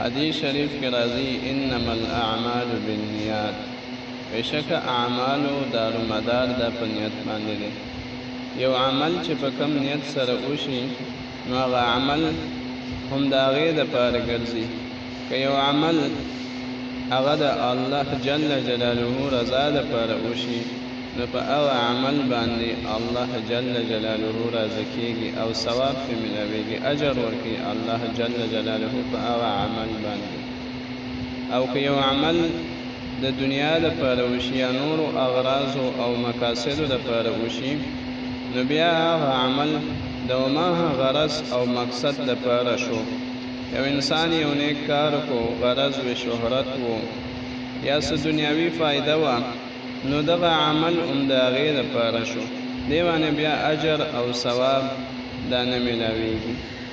حدیث شریف کې راځي انما الاعمال بالنیات بشک اعمال دارو مدار د په نیت باندې دی یو عمل چې په کم نیت سره وشي نو هغه عمل هم د هغې دپاره ګرځي که یو عمل هغه د الله جل جلاله رضا دپاره وشي نو په هغه عمل باندې الله جل جلاله راضي کېږي او ثواب پرې ملاوېږي، اجر ورکوي الله جل جلاله په هغه عمل باندې. او که یو عمل د دنیا لپاره وشي یا نورو اغراضو او مقاصدو لپاره وشي، نو بیا هغه عمل د هماغه غرض او مقصد لپاره شو. یو انسان یو نیک کار وکړو، غرض وې شهرت و یا څه دنیاوي فایده وه، نو دغه عمل هم د هغې لپاره شو، دې باندې بیا اجر او ثواب دا نه ملاوېږي.